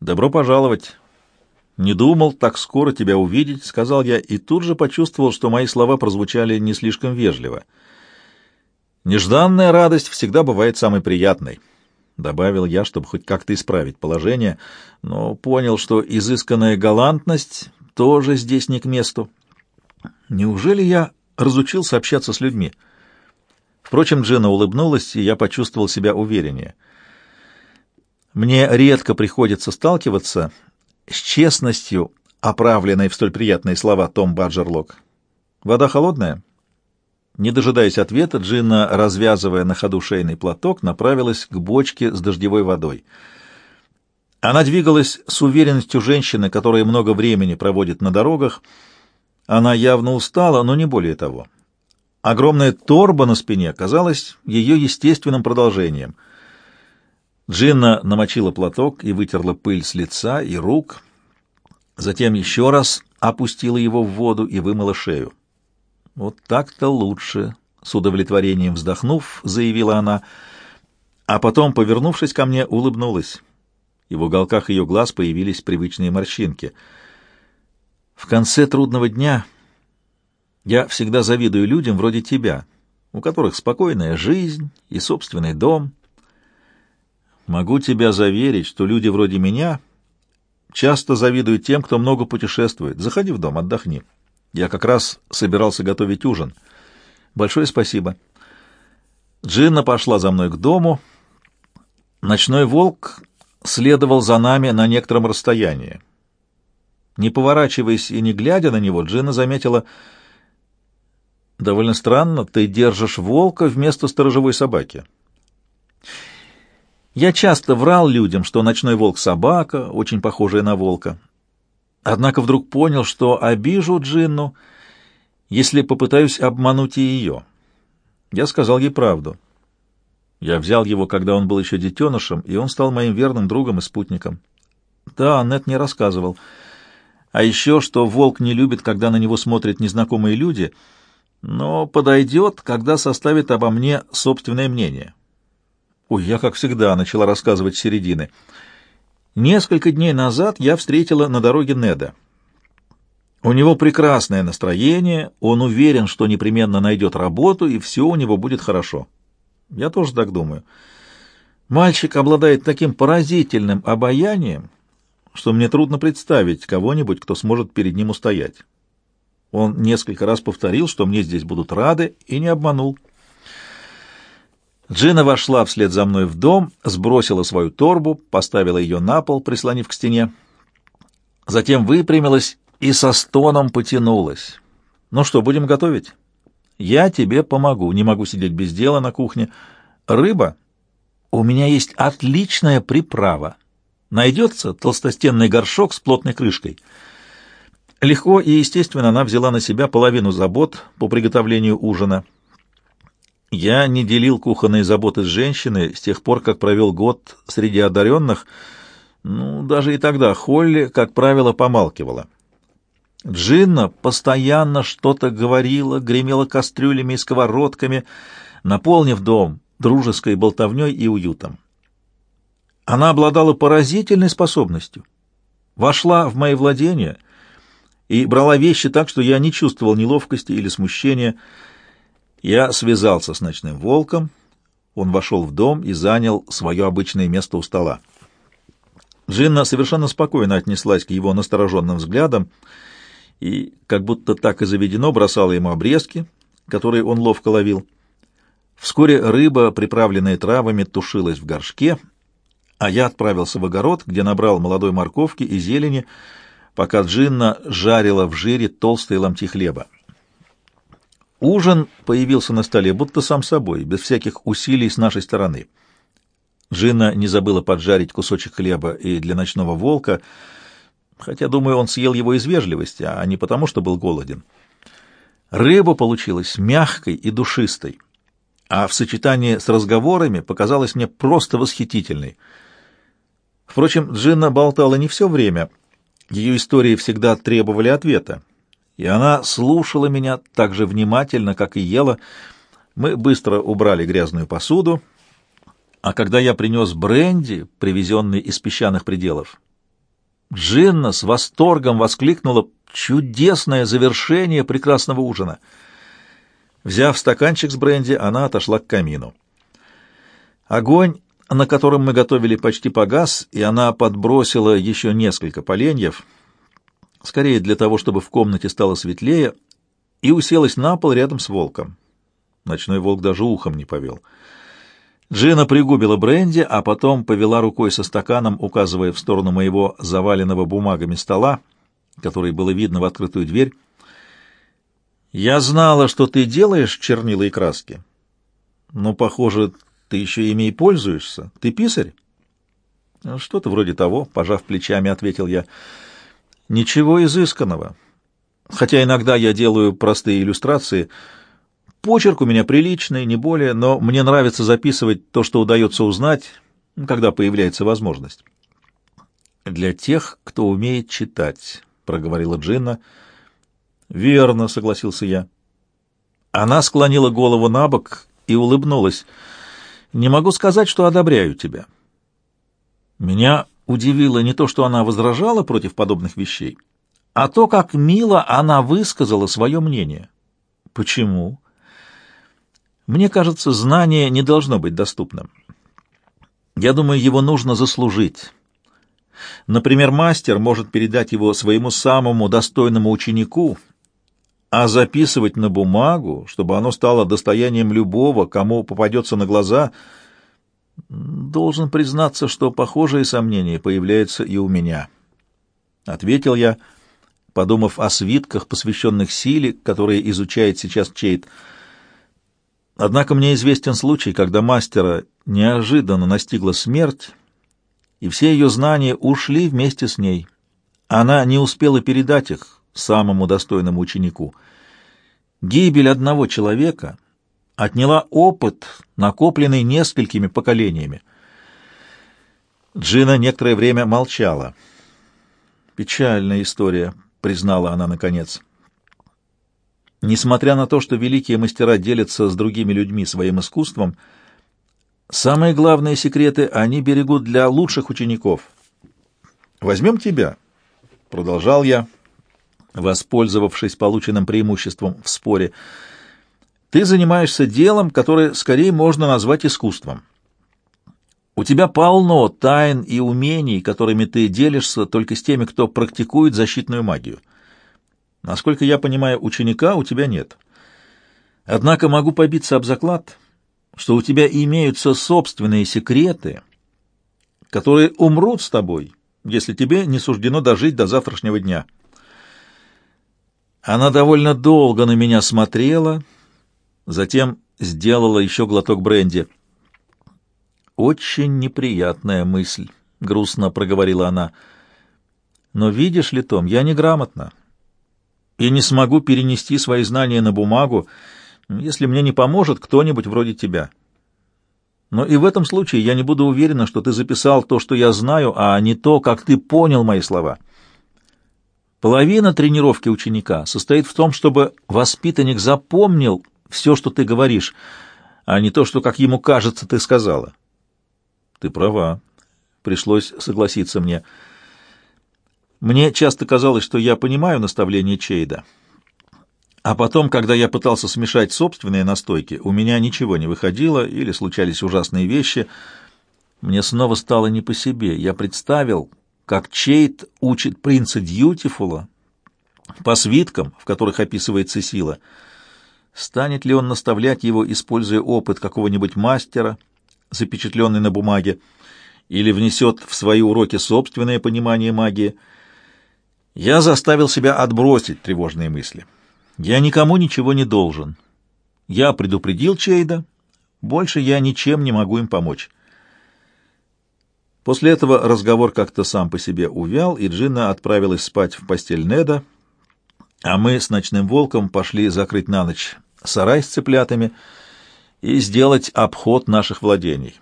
«Добро пожаловать!» «Не думал так скоро тебя увидеть», — сказал я, и тут же почувствовал, что мои слова прозвучали не слишком вежливо. «Нежданная радость всегда бывает самой приятной», — добавил я, чтобы хоть как-то исправить положение, но понял, что изысканная галантность тоже здесь не к месту. Неужели я разучился общаться с людьми? Впрочем, Джина улыбнулась, и я почувствовал себя увереннее. Мне редко приходится сталкиваться с честностью, оправленной в столь приятные слова Том Баджерлок. «Вода холодная?» Не дожидаясь ответа, Джинна, развязывая на ходу шейный платок, направилась к бочке с дождевой водой. Она двигалась с уверенностью женщины, которая много времени проводит на дорогах. Она явно устала, но не более того. Огромная торба на спине казалась ее естественным продолжением. Джинна намочила платок и вытерла пыль с лица и рук, затем еще раз опустила его в воду и вымыла шею. «Вот так-то лучше», — с удовлетворением вздохнув, заявила она, а потом, повернувшись ко мне, улыбнулась. И в уголках ее глаз появились привычные морщинки. «В конце трудного дня я всегда завидую людям вроде тебя, у которых спокойная жизнь и собственный дом. Могу тебя заверить, что люди вроде меня часто завидуют тем, кто много путешествует. Заходи в дом, отдохни». Я как раз собирался готовить ужин. Большое спасибо. Джинна пошла за мной к дому. Ночной волк следовал за нами на некотором расстоянии. Не поворачиваясь и не глядя на него, Джинна заметила... «Довольно странно, ты держишь волка вместо сторожевой собаки». Я часто врал людям, что ночной волк — собака, очень похожая на волка. Однако вдруг понял, что обижу Джинну, если попытаюсь обмануть и ее. Я сказал ей правду. Я взял его, когда он был еще детенышем, и он стал моим верным другом и спутником. Да, Нет не рассказывал. А еще, что волк не любит, когда на него смотрят незнакомые люди, но подойдет, когда составит обо мне собственное мнение. Ой, я, как всегда, начала рассказывать с середины — Несколько дней назад я встретила на дороге Неда. У него прекрасное настроение, он уверен, что непременно найдет работу, и все у него будет хорошо. Я тоже так думаю. Мальчик обладает таким поразительным обаянием, что мне трудно представить кого-нибудь, кто сможет перед ним устоять. Он несколько раз повторил, что мне здесь будут рады, и не обманул. Джина вошла вслед за мной в дом, сбросила свою торбу, поставила ее на пол, прислонив к стене. Затем выпрямилась и со стоном потянулась. «Ну что, будем готовить?» «Я тебе помогу, не могу сидеть без дела на кухне. Рыба? У меня есть отличная приправа. Найдется толстостенный горшок с плотной крышкой». Легко и естественно она взяла на себя половину забот по приготовлению ужина — я не делил кухонные заботы с женщиной с тех пор, как провел год среди одаренных. Ну, даже и тогда Холли, как правило, помалкивала. Джинна постоянно что-то говорила, гремела кастрюлями и сковородками, наполнив дом дружеской болтовней и уютом. Она обладала поразительной способностью. Вошла в мои владения и брала вещи так, что я не чувствовал неловкости или смущения, я связался с ночным волком, он вошел в дом и занял свое обычное место у стола. Джинна совершенно спокойно отнеслась к его настороженным взглядам и, как будто так и заведено, бросала ему обрезки, которые он ловко ловил. Вскоре рыба, приправленная травами, тушилась в горшке, а я отправился в огород, где набрал молодой морковки и зелени, пока Джинна жарила в жире толстые ломти хлеба. Ужин появился на столе будто сам собой, без всяких усилий с нашей стороны. Джина не забыла поджарить кусочек хлеба и для ночного волка, хотя, думаю, он съел его из вежливости, а не потому, что был голоден. Рыба получилась мягкой и душистой, а в сочетании с разговорами показалась мне просто восхитительной. Впрочем, Джинна болтала не все время, ее истории всегда требовали ответа и она слушала меня так же внимательно, как и ела. Мы быстро убрали грязную посуду, а когда я принес бренди, привезенный из песчаных пределов, Джинна с восторгом воскликнула «Чудесное завершение прекрасного ужина!» Взяв стаканчик с бренди, она отошла к камину. Огонь, на котором мы готовили, почти погас, и она подбросила еще несколько поленьев, скорее для того, чтобы в комнате стало светлее, и уселась на пол рядом с волком. Ночной волк даже ухом не повел. Джина пригубила бренди, а потом повела рукой со стаканом, указывая в сторону моего заваленного бумагами стола, который было видно в открытую дверь. Я знала, что ты делаешь чернила и краски. Но, похоже, ты еще ими и пользуешься. Ты писарь? Что-то вроде того, пожав плечами, ответил я. Ничего изысканного. Хотя иногда я делаю простые иллюстрации. Почерк у меня приличный, не более, но мне нравится записывать то, что удается узнать, когда появляется возможность. Для тех, кто умеет читать, проговорила Джинна. «Верно», — согласился я. Она склонила голову на бок и улыбнулась. «Не могу сказать, что одобряю тебя». Меня удивило не то, что она возражала против подобных вещей, а то, как мило она высказала свое мнение. Почему? Мне кажется, знание не должно быть доступным. Я думаю, его нужно заслужить. Например, мастер может передать его своему самому достойному ученику — а записывать на бумагу, чтобы оно стало достоянием любого, кому попадется на глаза, должен признаться, что похожие сомнения появляются и у меня. Ответил я, подумав о свитках, посвященных силе, которые изучает сейчас Чейт. Однако мне известен случай, когда мастера неожиданно настигла смерть, и все ее знания ушли вместе с ней. Она не успела передать их, самому достойному ученику. Гибель одного человека отняла опыт, накопленный несколькими поколениями. Джина некоторое время молчала. «Печальная история», — признала она наконец. Несмотря на то, что великие мастера делятся с другими людьми своим искусством, самые главные секреты они берегут для лучших учеников. «Возьмем тебя», — продолжал я, воспользовавшись полученным преимуществом в споре. Ты занимаешься делом, которое скорее можно назвать искусством. У тебя полно тайн и умений, которыми ты делишься только с теми, кто практикует защитную магию. Насколько я понимаю, ученика у тебя нет. Однако могу побиться об заклад, что у тебя имеются собственные секреты, которые умрут с тобой, если тебе не суждено дожить до завтрашнего дня». Она довольно долго на меня смотрела, затем сделала еще глоток бренди. «Очень неприятная мысль», — грустно проговорила она. «Но видишь ли, Том, я неграмотна и не смогу перенести свои знания на бумагу, если мне не поможет кто-нибудь вроде тебя. Но и в этом случае я не буду уверена, что ты записал то, что я знаю, а не то, как ты понял мои слова». Половина тренировки ученика состоит в том, чтобы воспитанник запомнил все, что ты говоришь, а не то, что, как ему кажется, ты сказала. Ты права. Пришлось согласиться мне. Мне часто казалось, что я понимаю наставление Чейда. А потом, когда я пытался смешать собственные настойки, у меня ничего не выходило или случались ужасные вещи. Мне снова стало не по себе. Я представил, как Чейт учит принца Дьютифула по свиткам, в которых описывается сила. Станет ли он наставлять его, используя опыт какого-нибудь мастера, запечатленный на бумаге, или внесет в свои уроки собственное понимание магии? Я заставил себя отбросить тревожные мысли. Я никому ничего не должен. Я предупредил Чейда, больше я ничем не могу им помочь. После этого разговор как-то сам по себе увял, и Джина отправилась спать в постель Неда, а мы с ночным волком пошли закрыть на ночь сарай с цыплятами и сделать обход наших владений.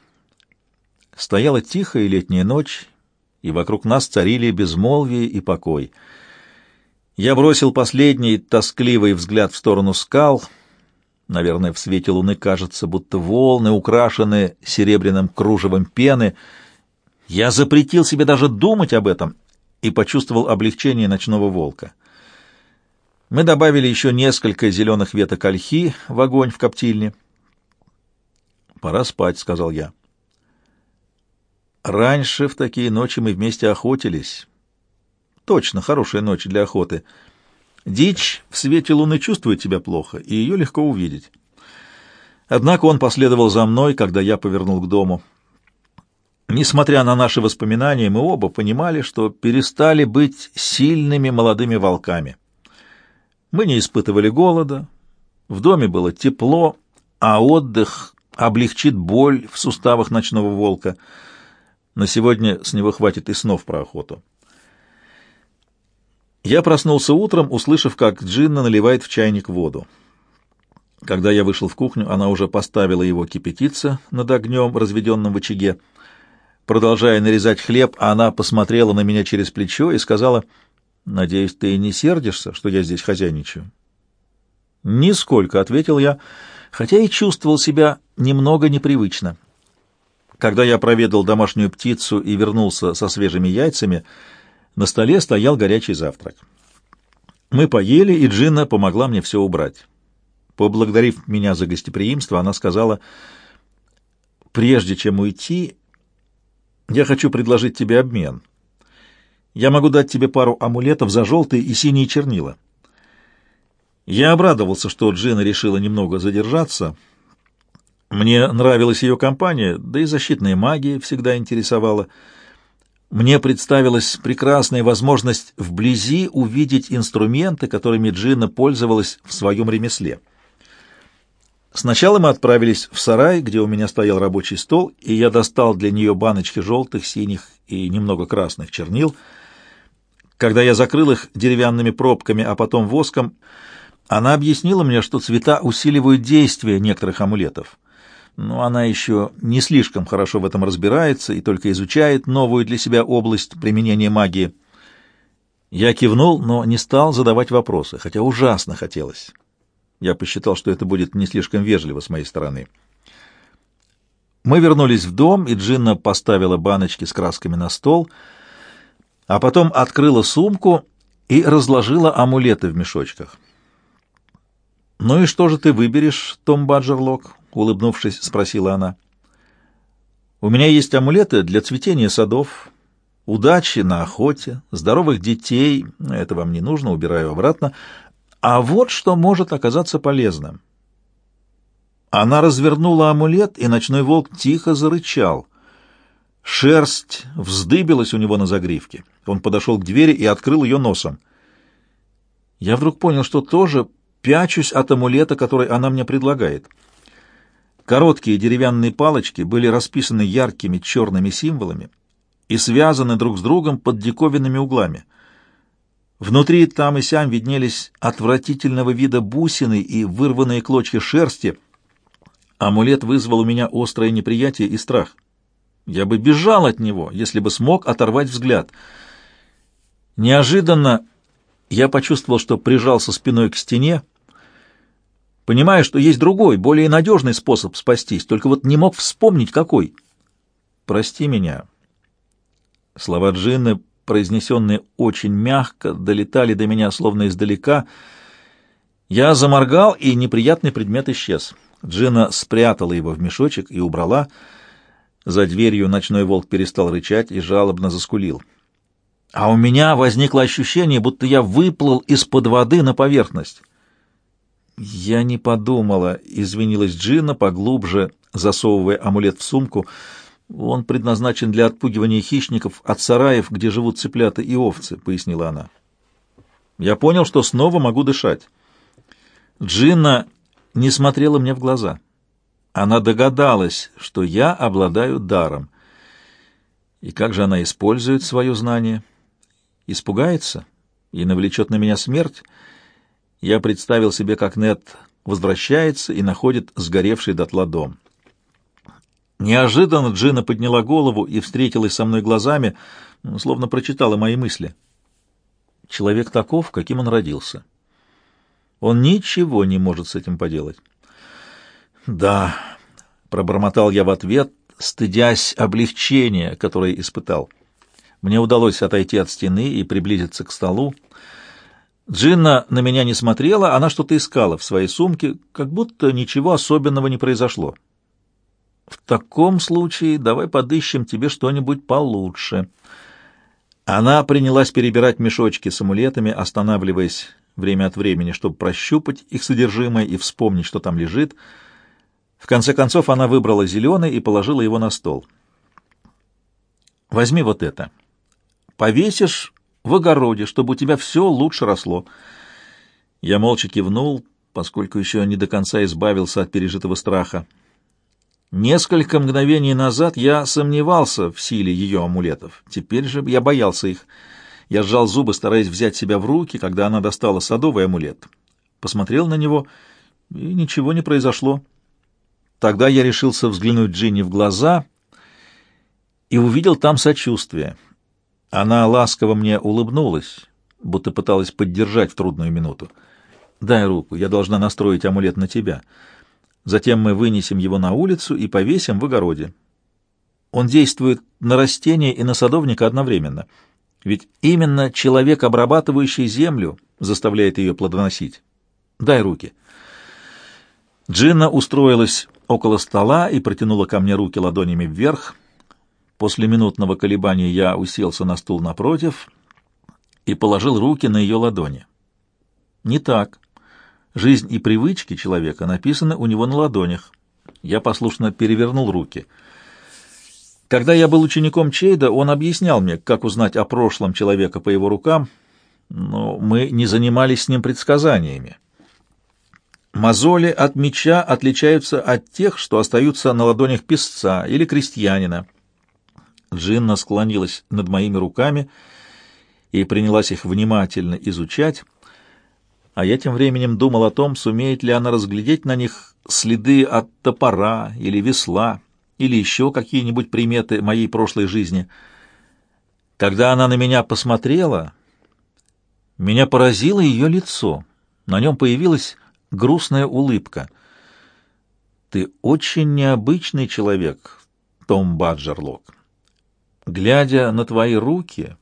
Стояла тихая летняя ночь, и вокруг нас царили безмолвие и покой. Я бросил последний тоскливый взгляд в сторону скал. Наверное, в свете луны кажется, будто волны, украшенные серебряным кружевом пены — я запретил себе даже думать об этом и почувствовал облегчение ночного волка. Мы добавили еще несколько зеленых веток ольхи в огонь в коптильне. «Пора спать», — сказал я. «Раньше в такие ночи мы вместе охотились». «Точно, хорошая ночь для охоты. Дичь в свете луны чувствует тебя плохо, и ее легко увидеть». Однако он последовал за мной, когда я повернул к дому. Несмотря на наши воспоминания, мы оба понимали, что перестали быть сильными молодыми волками. Мы не испытывали голода, в доме было тепло, а отдых облегчит боль в суставах ночного волка. На сегодня с него хватит и снов про охоту. Я проснулся утром, услышав, как Джинна наливает в чайник воду. Когда я вышел в кухню, она уже поставила его кипятиться над огнем, разведенным в очаге. Продолжая нарезать хлеб, она посмотрела на меня через плечо и сказала, «Надеюсь, ты не сердишься, что я здесь хозяйничаю?» «Нисколько», — ответил я, хотя и чувствовал себя немного непривычно. Когда я проведал домашнюю птицу и вернулся со свежими яйцами, на столе стоял горячий завтрак. Мы поели, и Джинна помогла мне все убрать. Поблагодарив меня за гостеприимство, она сказала, «Прежде чем уйти, я хочу предложить тебе обмен. Я могу дать тебе пару амулетов за желтые и синие чернила». Я обрадовался, что Джина решила немного задержаться. Мне нравилась ее компания, да и защитная магия всегда интересовала. Мне представилась прекрасная возможность вблизи увидеть инструменты, которыми Джина пользовалась в своем ремесле. Сначала мы отправились в сарай, где у меня стоял рабочий стол, и я достал для нее баночки желтых, синих и немного красных чернил. Когда я закрыл их деревянными пробками, а потом воском, она объяснила мне, что цвета усиливают действие некоторых амулетов. Но она еще не слишком хорошо в этом разбирается и только изучает новую для себя область применения магии. Я кивнул, но не стал задавать вопросы, хотя ужасно хотелось. Я посчитал, что это будет не слишком вежливо с моей стороны. Мы вернулись в дом, и Джинна поставила баночки с красками на стол, а потом открыла сумку и разложила амулеты в мешочках. «Ну и что же ты выберешь, Том Баджерлок?» — улыбнувшись, спросила она. «У меня есть амулеты для цветения садов, удачи на охоте, здоровых детей, это вам не нужно, убираю обратно, а вот что может оказаться полезным. Она развернула амулет, и ночной волк тихо зарычал. Шерсть вздыбилась у него на загривке. Он подошел к двери и открыл ее носом. Я вдруг понял, что тоже пячусь от амулета, который она мне предлагает. Короткие деревянные палочки были расписаны яркими черными символами и связаны друг с другом под диковинными углами. Внутри там и сям виднелись отвратительного вида бусины и вырванные клочья шерсти. Амулет вызвал у меня острое неприятие и страх. Я бы бежал от него, если бы смог оторвать взгляд. Неожиданно я почувствовал, что прижался спиной к стене, понимая, что есть другой, более надежный способ спастись, только вот не мог вспомнить, какой. «Прости меня». Слова Джинны произнесенные очень мягко, долетали до меня словно издалека. Я заморгал, и неприятный предмет исчез. Джина спрятала его в мешочек и убрала. За дверью ночной волк перестал рычать и жалобно заскулил. А у меня возникло ощущение, будто я выплыл из-под воды на поверхность. «Я не подумала», — извинилась Джина, поглубже засовывая амулет в сумку — он предназначен для отпугивания хищников от сараев, где живут цыплята и овцы, — пояснила она. Я понял, что снова могу дышать. Джинна не смотрела мне в глаза. Она догадалась, что я обладаю даром. И как же она использует свое знание? Испугается и навлечет на меня смерть? Я представил себе, как Нет возвращается и находит сгоревший дотла дом. Неожиданно Джина подняла голову и встретилась со мной глазами, словно прочитала мои мысли. Человек таков, каким он родился. Он ничего не может с этим поделать. «Да», — пробормотал я в ответ, стыдясь облегчения, которое испытал. Мне удалось отойти от стены и приблизиться к столу. Джинна на меня не смотрела, она что-то искала в своей сумке, как будто ничего особенного не произошло. В таком случае давай подыщем тебе что-нибудь получше. Она принялась перебирать мешочки с амулетами, останавливаясь время от времени, чтобы прощупать их содержимое и вспомнить, что там лежит. В конце концов она выбрала зеленый и положила его на стол. «Возьми вот это. Повесишь в огороде, чтобы у тебя все лучше росло». Я молча кивнул, поскольку еще не до конца избавился от пережитого страха. Несколько мгновений назад я сомневался в силе ее амулетов. Теперь же я боялся их. Я сжал зубы, стараясь взять себя в руки, когда она достала садовый амулет. Посмотрел на него, и ничего не произошло. Тогда я решился взглянуть Джинни в глаза и увидел там сочувствие. Она ласково мне улыбнулась, будто пыталась поддержать в трудную минуту. «Дай руку, я должна настроить амулет на тебя». Затем мы вынесем его на улицу и повесим в огороде. Он действует на растение и на садовника одновременно. Ведь именно человек, обрабатывающий землю, заставляет ее плодоносить. Дай руки. Джинна устроилась около стола и протянула ко мне руки ладонями вверх. После минутного колебания я уселся на стул напротив и положил руки на ее ладони. Не так. Жизнь и привычки человека написаны у него на ладонях. Я послушно перевернул руки. Когда я был учеником Чейда, он объяснял мне, как узнать о прошлом человека по его рукам, но мы не занимались с ним предсказаниями. Мозоли от меча отличаются от тех, что остаются на ладонях писца или крестьянина. Джинна склонилась над моими руками и принялась их внимательно изучать, а я тем временем думал о том, сумеет ли она разглядеть на них следы от топора или весла, или еще какие-нибудь приметы моей прошлой жизни. Когда она на меня посмотрела, меня поразило ее лицо. На нем появилась грустная улыбка. «Ты очень необычный человек, Том Баджерлок. Глядя на твои руки,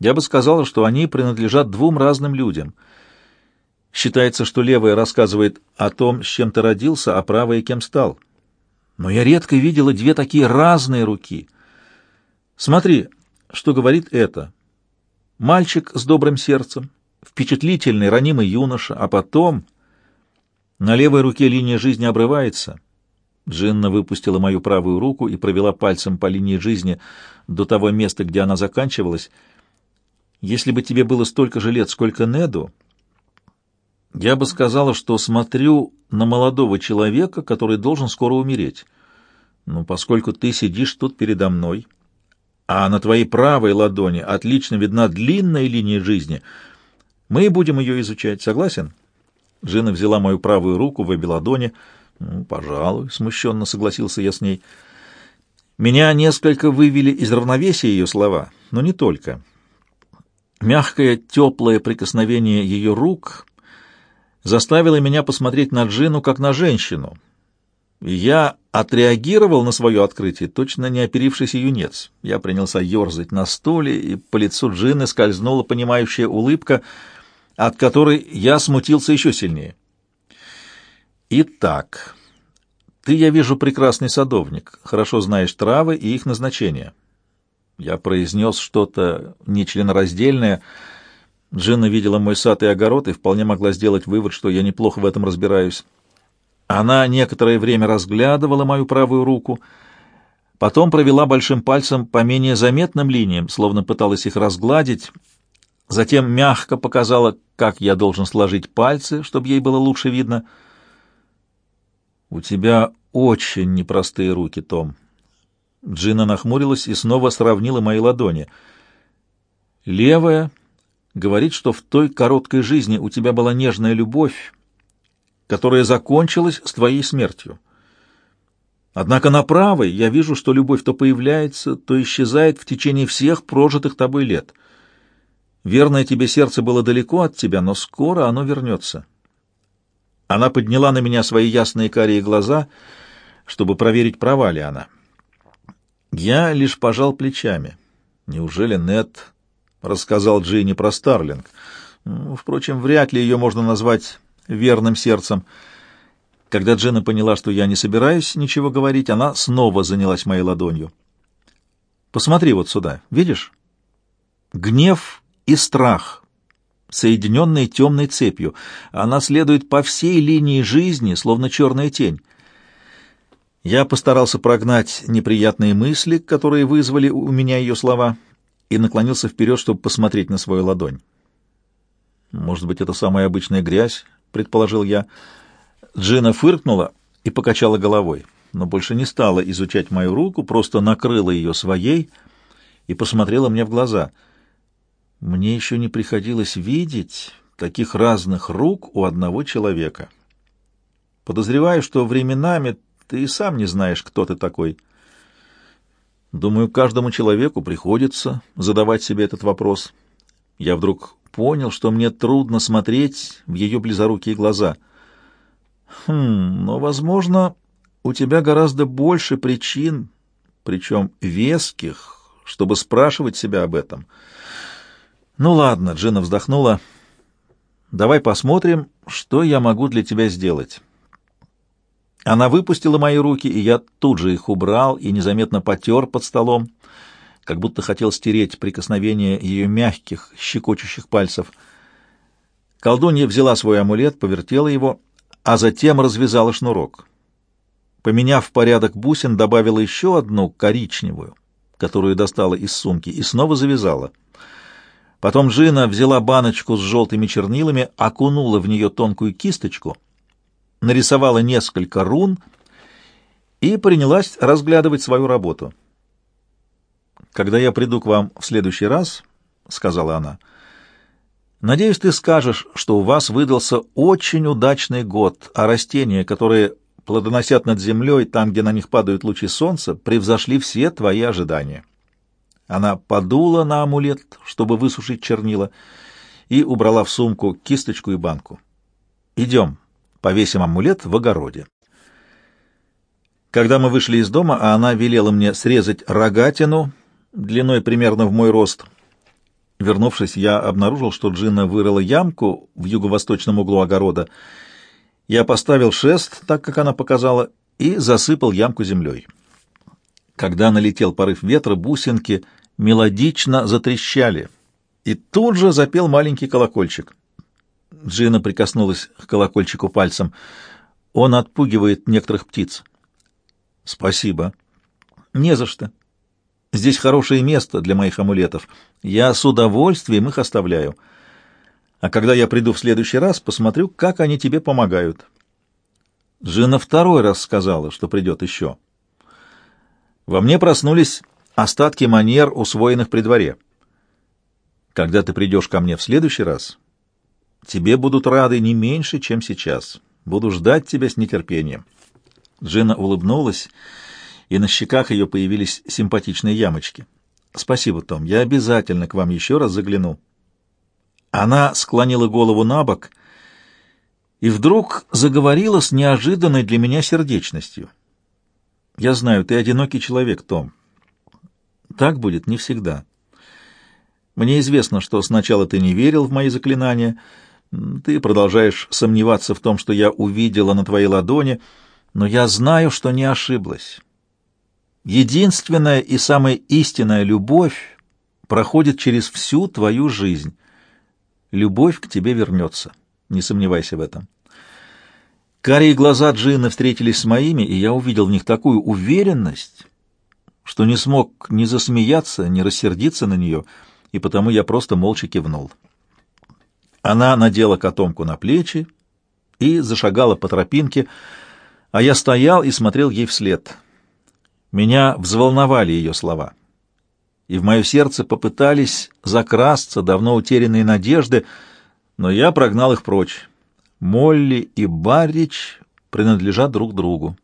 я бы сказала, что они принадлежат двум разным людям — Считается, что левая рассказывает о том, с чем ты родился, а правая кем стал. Но я редко видела две такие разные руки. Смотри, что говорит это. Мальчик с добрым сердцем, впечатлительный, ранимый юноша, а потом на левой руке линия жизни обрывается. Джинна выпустила мою правую руку и провела пальцем по линии жизни до того места, где она заканчивалась. Если бы тебе было столько же лет, сколько Неду, я бы сказала, что смотрю на молодого человека, который должен скоро умереть. Но поскольку ты сидишь тут передо мной, а на твоей правой ладони отлично видна длинная линия жизни, мы будем ее изучать. Согласен? Жена взяла мою правую руку в обе ладони. Ну, пожалуй, смущенно согласился я с ней. Меня несколько вывели из равновесия ее слова, но не только. Мягкое, теплое прикосновение ее рук заставила меня посмотреть на Джину как на женщину. И я отреагировал на свое открытие, точно не оперившийся юнец. Я принялся ерзать на стуле, и по лицу Джины скользнула понимающая улыбка, от которой я смутился еще сильнее. «Итак, ты, я вижу, прекрасный садовник, хорошо знаешь травы и их назначение». Я произнес что-то нечленораздельное, — Джина видела мой сад и огород и вполне могла сделать вывод, что я неплохо в этом разбираюсь. Она некоторое время разглядывала мою правую руку, потом провела большим пальцем по менее заметным линиям, словно пыталась их разгладить, затем мягко показала, как я должен сложить пальцы, чтобы ей было лучше видно. «У тебя очень непростые руки, Том». Джина нахмурилась и снова сравнила мои ладони. Левая говорит, что в той короткой жизни у тебя была нежная любовь, которая закончилась с твоей смертью. Однако на правой я вижу, что любовь то появляется, то исчезает в течение всех прожитых тобой лет. Верное тебе сердце было далеко от тебя, но скоро оно вернется. Она подняла на меня свои ясные карие глаза, чтобы проверить, права ли она. Я лишь пожал плечами. Неужели Нет рассказал Джинни про Старлинг? Ну, впрочем, вряд ли ее можно назвать верным сердцем. Когда Джина поняла, что я не собираюсь ничего говорить, она снова занялась моей ладонью. «Посмотри вот сюда, видишь? Гнев и страх, соединенные темной цепью. Она следует по всей линии жизни, словно черная тень. Я постарался прогнать неприятные мысли, которые вызвали у меня ее слова, и наклонился вперед, чтобы посмотреть на свою ладонь. «Может быть, это самая обычная грязь?» — предположил я. Джина фыркнула и покачала головой, но больше не стала изучать мою руку, просто накрыла ее своей и посмотрела мне в глаза. Мне еще не приходилось видеть таких разных рук у одного человека. Подозреваю, что временами ты и сам не знаешь, кто ты такой. Думаю, каждому человеку приходится задавать себе этот вопрос. Я вдруг понял, что мне трудно смотреть в ее близорукие глаза. Хм, но, возможно, у тебя гораздо больше причин, причем веских, чтобы спрашивать себя об этом. Ну ладно, Джина вздохнула. Давай посмотрим, что я могу для тебя сделать. Она выпустила мои руки, и я тут же их убрал и незаметно потер под столом как будто хотел стереть прикосновение ее мягких, щекочущих пальцев. Колдунья взяла свой амулет, повертела его, а затем развязала шнурок. Поменяв порядок бусин, добавила еще одну коричневую, которую достала из сумки, и снова завязала. Потом Джина взяла баночку с желтыми чернилами, окунула в нее тонкую кисточку, нарисовала несколько рун и принялась разглядывать свою работу — «Когда я приду к вам в следующий раз, — сказала она, — надеюсь, ты скажешь, что у вас выдался очень удачный год, а растения, которые плодоносят над землей, там, где на них падают лучи солнца, превзошли все твои ожидания». Она подула на амулет, чтобы высушить чернила, и убрала в сумку кисточку и банку. «Идем, повесим амулет в огороде». Когда мы вышли из дома, а она велела мне срезать рогатину длиной примерно в мой рост. Вернувшись, я обнаружил, что Джина вырыла ямку в юго-восточном углу огорода. Я поставил шест, так как она показала, и засыпал ямку землей. Когда налетел порыв ветра, бусинки мелодично затрещали, и тут же запел маленький колокольчик. Джина прикоснулась к колокольчику пальцем. Он отпугивает некоторых птиц. «Спасибо». «Не за что. Здесь хорошее место для моих амулетов. Я с удовольствием их оставляю. А когда я приду в следующий раз, посмотрю, как они тебе помогают. Жена второй раз сказала, что придет еще. Во мне проснулись остатки манер, усвоенных при дворе. Когда ты придешь ко мне в следующий раз, тебе будут рады не меньше, чем сейчас. Буду ждать тебя с нетерпением. Джина улыбнулась и на щеках ее появились симпатичные ямочки. «Спасибо, Том, я обязательно к вам еще раз загляну». Она склонила голову на бок и вдруг заговорила с неожиданной для меня сердечностью. «Я знаю, ты одинокий человек, Том. Так будет не всегда. Мне известно, что сначала ты не верил в мои заклинания, ты продолжаешь сомневаться в том, что я увидела на твоей ладони, но я знаю, что не ошиблась». Единственная и самая истинная любовь проходит через всю твою жизнь. Любовь к тебе вернется, не сомневайся в этом. Карие глаза Джины встретились с моими, и я увидел в них такую уверенность, что не смог ни засмеяться, ни рассердиться на нее, и потому я просто молча кивнул. Она надела котомку на плечи и зашагала по тропинке, а я стоял и смотрел ей вслед — меня взволновали ее слова, и в мое сердце попытались закрасться давно утерянные надежды, но я прогнал их прочь. Молли и Баррич принадлежат друг другу.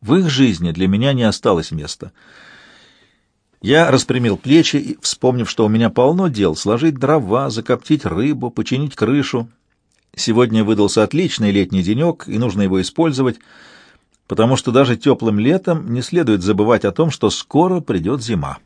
В их жизни для меня не осталось места. Я распрямил плечи и, вспомнив, что у меня полно дел, сложить дрова, закоптить рыбу, починить крышу. Сегодня выдался отличный летний денек, и нужно его использовать — потому что даже теплым летом не следует забывать о том, что скоро придет зима.